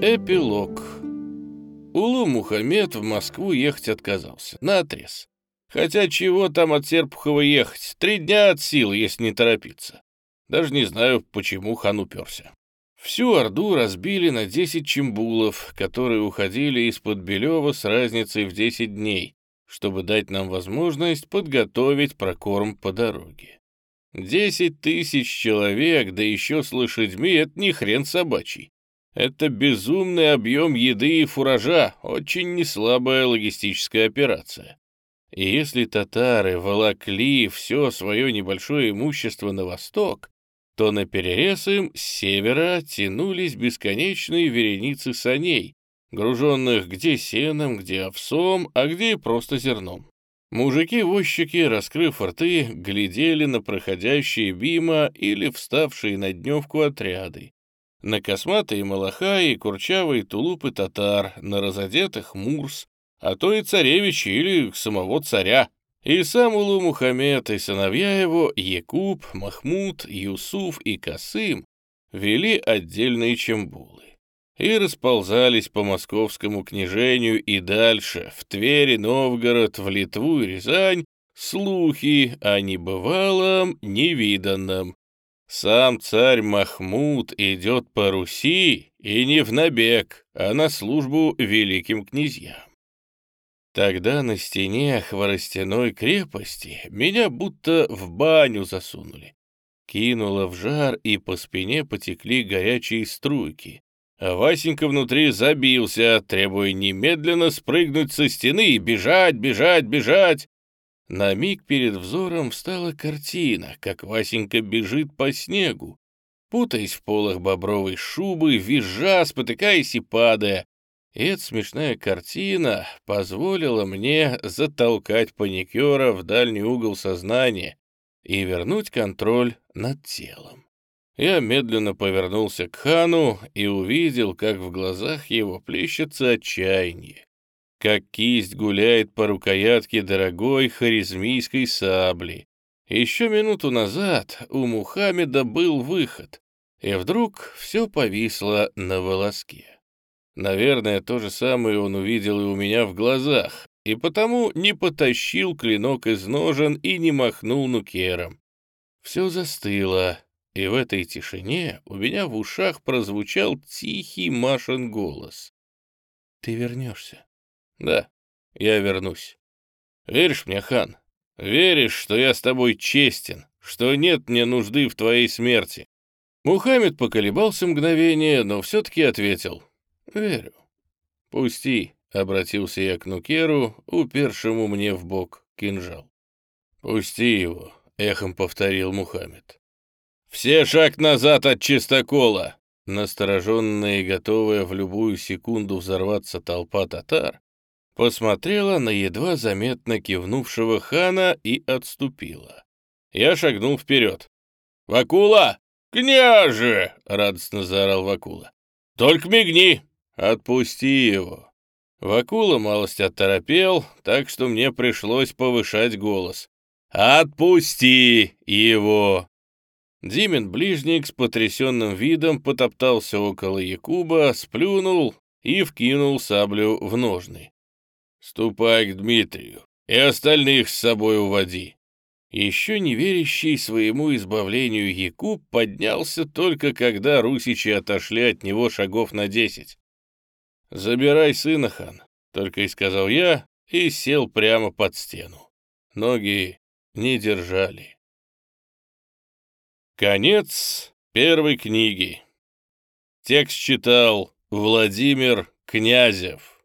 Эпилог. Улу Мухаммед в Москву ехать отказался. Наотрез. Хотя чего там от Серпухова ехать? Три дня от сил, если не торопиться. Даже не знаю, почему хан уперся. Всю Орду разбили на 10 чембулов, которые уходили из-под Белева с разницей в 10 дней, чтобы дать нам возможность подготовить прокорм по дороге. 10 тысяч человек, да еще с лошадьми, это не хрен собачий. Это безумный объем еды и фуража, очень неслабая логистическая операция. И если татары волокли все свое небольшое имущество на восток, то на перерез им с севера тянулись бесконечные вереницы саней, груженных где сеном, где овсом, а где просто зерном. Мужики-возчики, раскрыв рты, глядели на проходящие мимо или вставшие на дневку отряды, на косматые малахаи курчавые тулупы татар, на разодетых мурс, а то и царевича или самого царя. И сам Улу Мухаммед и сыновья его, Якуб, Махмуд, Юсуф и Касым, вели отдельные чембулы и расползались по московскому княжению и дальше, в Твери, Новгород, в Литву и Рязань, слухи о небывалом, невиданном, сам царь Махмуд идет по Руси и не в набег, а на службу великим князьям. Тогда на стене хворостяной крепости меня будто в баню засунули. Кинуло в жар, и по спине потекли горячие струйки. А Васенька внутри забился, требуя немедленно спрыгнуть со стены и бежать, бежать, бежать. На миг перед взором встала картина, как Васенька бежит по снегу, путаясь в полах бобровой шубы, визжа, спотыкаясь и падая. И эта смешная картина позволила мне затолкать паникера в дальний угол сознания и вернуть контроль над телом. Я медленно повернулся к хану и увидел, как в глазах его плещется отчаяние как кисть гуляет по рукоятке дорогой харизмийской сабли. Еще минуту назад у Мухаммеда был выход, и вдруг все повисло на волоске. Наверное, то же самое он увидел и у меня в глазах, и потому не потащил клинок из ножен и не махнул нукером. Все застыло, и в этой тишине у меня в ушах прозвучал тихий Машин голос. «Ты вернешься». Да, я вернусь. Веришь мне, хан? Веришь, что я с тобой честен, что нет мне нужды в твоей смерти?» Мухаммед поколебался мгновение, но все-таки ответил. «Верю». «Пусти», — обратился я к Нукеру, упершему мне в бок кинжал. «Пусти его», — эхом повторил Мухаммед. «Все шаг назад от чистокола!» Настороженная и готовая в любую секунду взорваться толпа татар посмотрела на едва заметно кивнувшего хана и отступила. Я шагнул вперед. «Вакула! Княже!» — радостно заорал Вакула. «Только мигни! Отпусти его!» Вакула малость оторопел, так что мне пришлось повышать голос. «Отпусти его!» Димин ближник с потрясенным видом потоптался около Якуба, сплюнул и вкинул саблю в ножны. «Ступай к Дмитрию и остальных с собой уводи». Еще не верящий своему избавлению Якуб поднялся только когда русичи отошли от него шагов на десять. «Забирай сына, хан», — только и сказал я, и сел прямо под стену. Ноги не держали. Конец первой книги. Текст читал Владимир Князев.